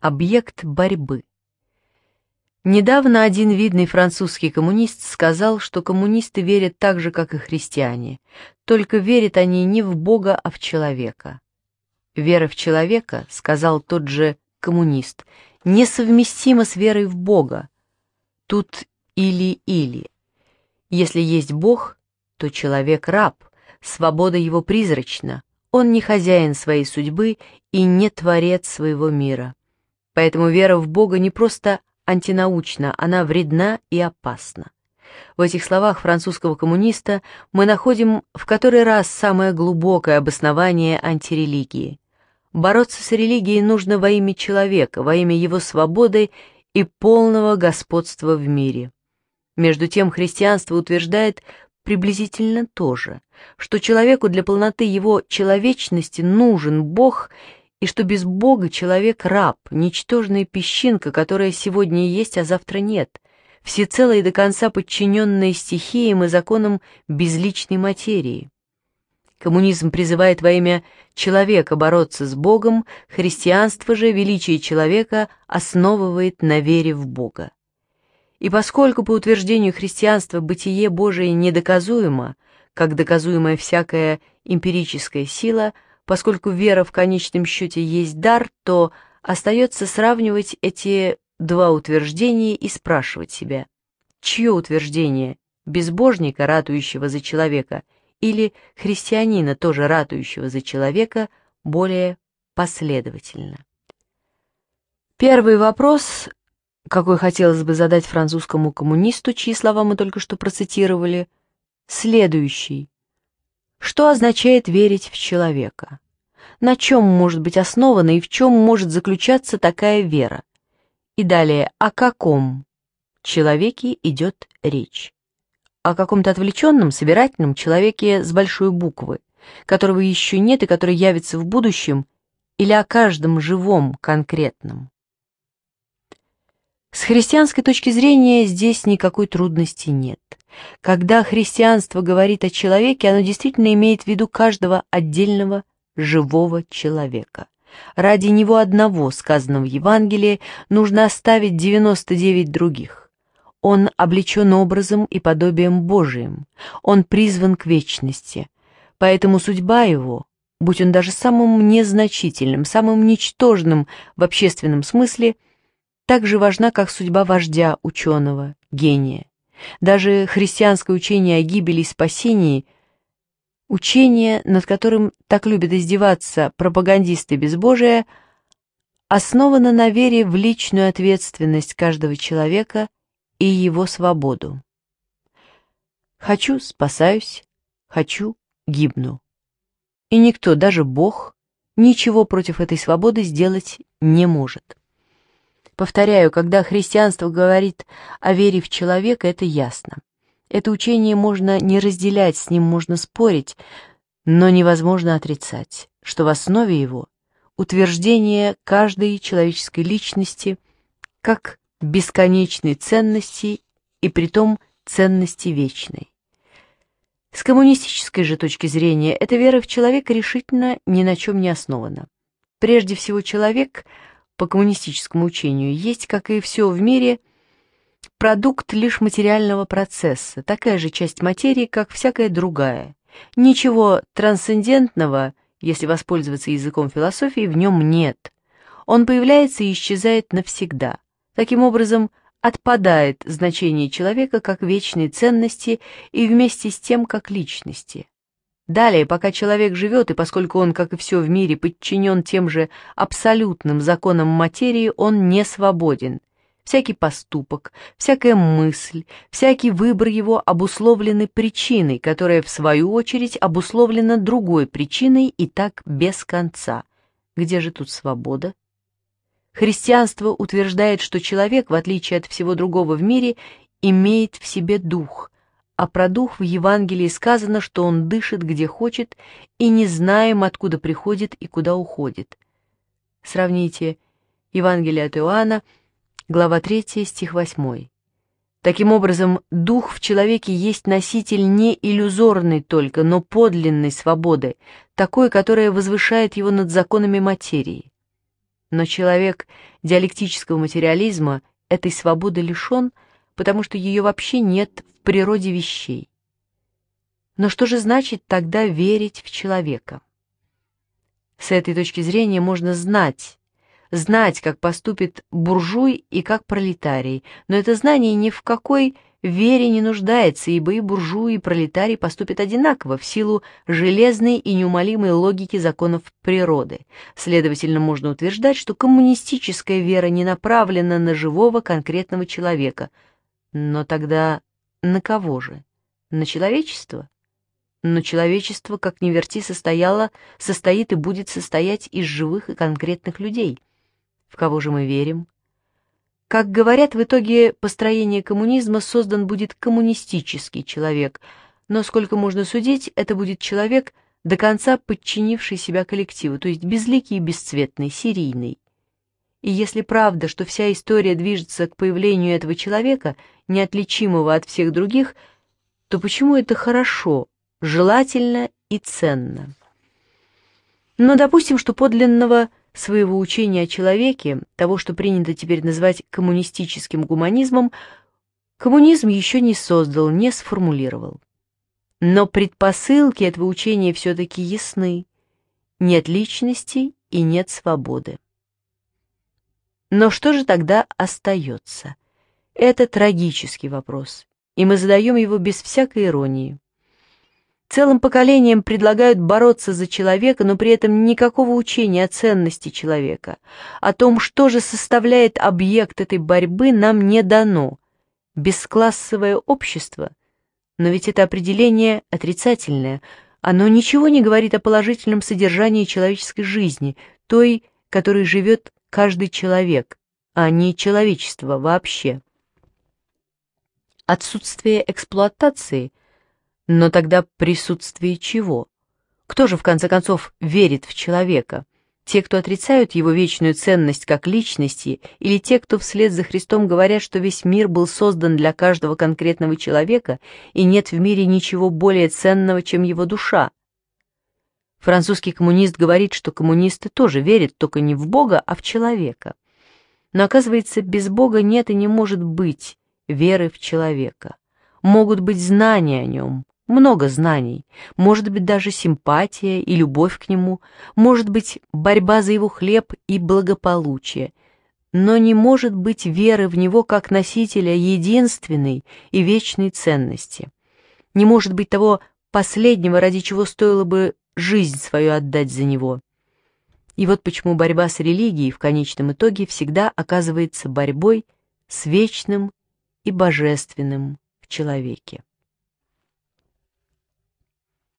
объект борьбы. Недавно один видный французский коммунист сказал, что коммунисты верят так же, как и христиане, только верят они не в Бога, а в человека. Вера в человека, сказал тот же коммунист, несовместима с верой в Бога. Тут или-или. Если есть Бог, то человек раб, свобода его призрачна, он не хозяин своей судьбы и не творец своего мира. Поэтому вера в Бога не просто антинаучна, она вредна и опасна. В этих словах французского коммуниста мы находим в который раз самое глубокое обоснование антирелигии. Бороться с религией нужно во имя человека, во имя его свободы и полного господства в мире. Между тем христианство утверждает приблизительно то же, что человеку для полноты его человечности нужен Бог и что без Бога человек раб, ничтожная песчинка, которая сегодня есть, а завтра нет, всецело и до конца подчиненная стихиям и законам безличной материи. Коммунизм призывает во имя человека бороться с Богом, христианство же величие человека основывает на вере в Бога. И поскольку по утверждению христианства бытие Божие недоказуемо, как доказуемая всякая эмпирическая сила – Поскольку вера в конечном счете есть дар, то остается сравнивать эти два утверждения и спрашивать себя, чье утверждение – безбожника, ратующего за человека, или христианина, тоже ратующего за человека, более последовательно. Первый вопрос, какой хотелось бы задать французскому коммунисту, чьи слова мы только что процитировали, следующий. Что означает верить в человека? На чем может быть основана и в чем может заключаться такая вера? И далее, о каком человеке идет речь? О каком-то отвлеченном, собирательном человеке с большой буквы, которого еще нет и который явится в будущем, или о каждом живом конкретном? С христианской точки зрения здесь никакой трудности нет. Когда христианство говорит о человеке, оно действительно имеет в виду каждого отдельного живого человека. Ради него одного, сказано в Евангелии, нужно оставить 99 других. Он облечен образом и подобием Божиим, он призван к вечности, поэтому судьба его, будь он даже самым незначительным, самым ничтожным в общественном смысле – так же важна, как судьба вождя, ученого, гения. Даже христианское учение о гибели и спасении – учение, над которым так любят издеваться пропагандисты безбожия – основано на вере в личную ответственность каждого человека и его свободу. Хочу – спасаюсь, хочу – гибну. И никто, даже Бог, ничего против этой свободы сделать не может. Повторяю, когда христианство говорит о вере в человека, это ясно. Это учение можно не разделять, с ним можно спорить, но невозможно отрицать, что в основе его утверждение каждой человеческой личности как бесконечной ценности и притом ценности вечной. С коммунистической же точки зрения эта вера в человека решительно ни на чем не основана. Прежде всего человек – по коммунистическому учению, есть, как и все в мире, продукт лишь материального процесса, такая же часть материи, как всякая другая. Ничего трансцендентного, если воспользоваться языком философии, в нем нет. Он появляется и исчезает навсегда. Таким образом, отпадает значение человека как вечной ценности и вместе с тем как личности. Далее, пока человек живет, и поскольку он, как и все в мире, подчинен тем же абсолютным законам материи, он не свободен. Всякий поступок, всякая мысль, всякий выбор его обусловлены причиной, которая, в свою очередь, обусловлена другой причиной и так без конца. Где же тут свобода? Христианство утверждает, что человек, в отличие от всего другого в мире, имеет в себе дух – а про дух в Евангелии сказано, что он дышит где хочет, и не знаем, откуда приходит и куда уходит. Сравните Евангелие от Иоанна, глава 3, стих 8. Таким образом, дух в человеке есть носитель не иллюзорной только, но подлинной свободы, такой, которая возвышает его над законами материи. Но человек диалектического материализма этой свободы лишен – потому что ее вообще нет в природе вещей. Но что же значит тогда верить в человека? С этой точки зрения можно знать, знать, как поступит буржуй и как пролетарий, но это знание ни в какой вере не нуждается, ибо и буржуи, и пролетарий поступят одинаково в силу железной и неумолимой логики законов природы. Следовательно, можно утверждать, что коммунистическая вера не направлена на живого конкретного человека – но тогда на кого же? На человечество? Но человечество, как ни верти, состояло, состоит и будет состоять из живых и конкретных людей. В кого же мы верим? Как говорят, в итоге построения коммунизма создан будет коммунистический человек, но, сколько можно судить, это будет человек, до конца подчинивший себя коллективу, то есть безликий и бесцветный, серийный. И если правда, что вся история движется к появлению этого человека, неотличимого от всех других, то почему это хорошо, желательно и ценно? Но допустим, что подлинного своего учения о человеке, того, что принято теперь называть коммунистическим гуманизмом, коммунизм еще не создал, не сформулировал. Но предпосылки этого учения все-таки ясны. Нет личности и нет свободы. Но что же тогда остается? Это трагический вопрос, и мы задаем его без всякой иронии. Целым поколениям предлагают бороться за человека, но при этом никакого учения о ценности человека. О том, что же составляет объект этой борьбы, нам не дано. Бесклассовое общество? Но ведь это определение отрицательное. Оно ничего не говорит о положительном содержании человеческой жизни, той, которой живет каждый человек, а не человечество вообще. Отсутствие эксплуатации, но тогда присутствие чего? Кто же в конце концов верит в человека? Те, кто отрицают его вечную ценность как личности, или те, кто вслед за Христом говорят, что весь мир был создан для каждого конкретного человека, и нет в мире ничего более ценного, чем его душа, Французский коммунист говорит, что коммунисты тоже верят только не в Бога, а в человека. Но оказывается, без Бога нет и не может быть веры в человека. Могут быть знания о нем, много знаний, может быть даже симпатия и любовь к нему, может быть борьба за его хлеб и благополучие, но не может быть веры в него как носителя единственной и вечной ценности. Не может быть того последнего, ради чего стоило бы жизнь свою отдать за него. И вот почему борьба с религией в конечном итоге всегда оказывается борьбой с вечным и божественным в человеке.